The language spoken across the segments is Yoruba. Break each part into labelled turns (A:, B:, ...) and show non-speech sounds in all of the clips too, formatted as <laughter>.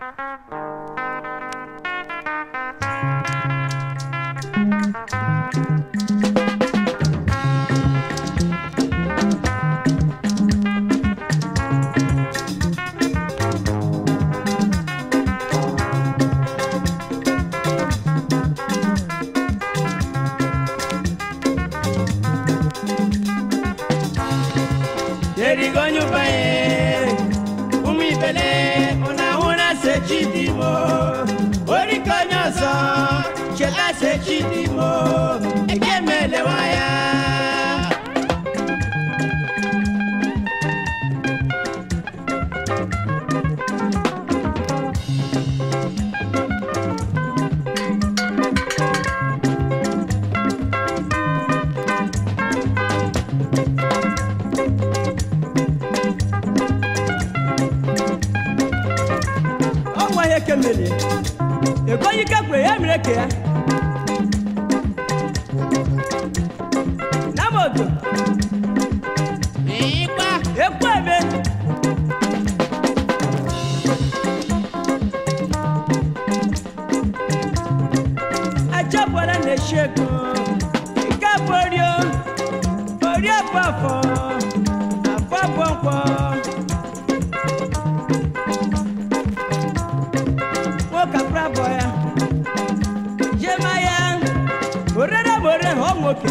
A: Thank <laughs> you. ejidimo ekemelewa ya. ekemele ekoyi kakure ya mire ke ya. ṣẹ́gun ìkẹ́ borí o borí ọ̀pọ̀fọ̀ àfọ̀pọ̀pọ̀. mo kà fúra bọ̀ ya ṣé máa yá òrèrè mòrè hàn mọ́kè.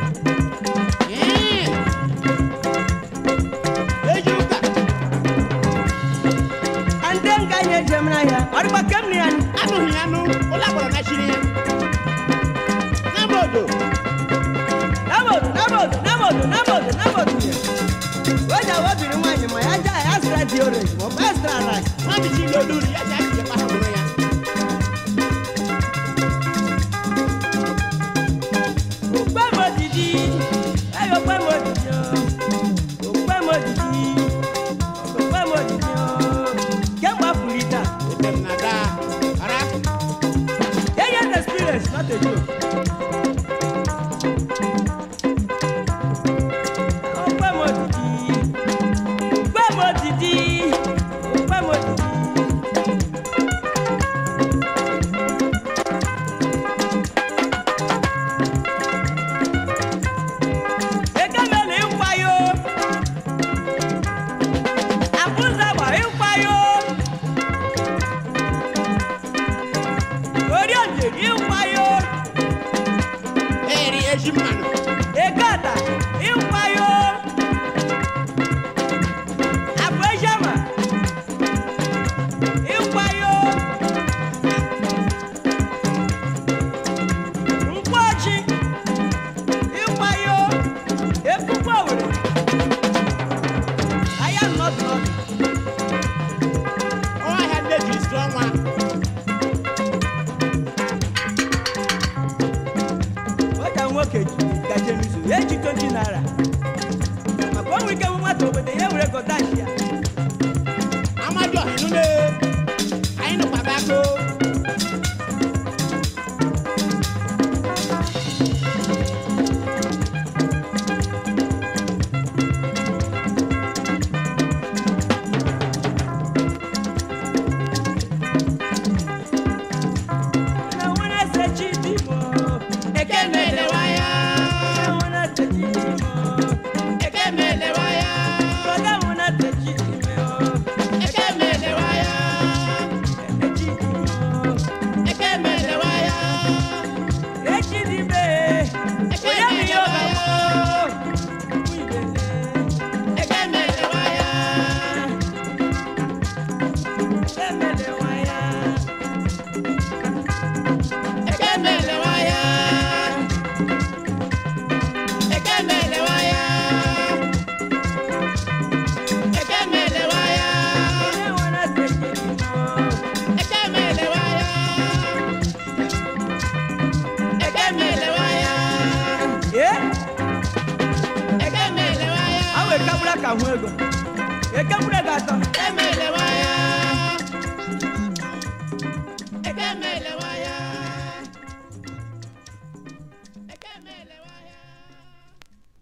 A: agba kem ni anu hiya nu ola kɔrɔ na sini yɛ namodo namodo namodo namodo namodo namodo yɛ wọ́n jà wọ́n bìrì wọ́n àyìnbó yà já yà sọ̀rọ̀ di orange wọ́n bẹ́ẹ̀ sọ̀rọ̀ rice wọ́n bìí sí lọ́dún yà já. okenye gaje n'izu eji ahụ ego ekepụrụ ego atọ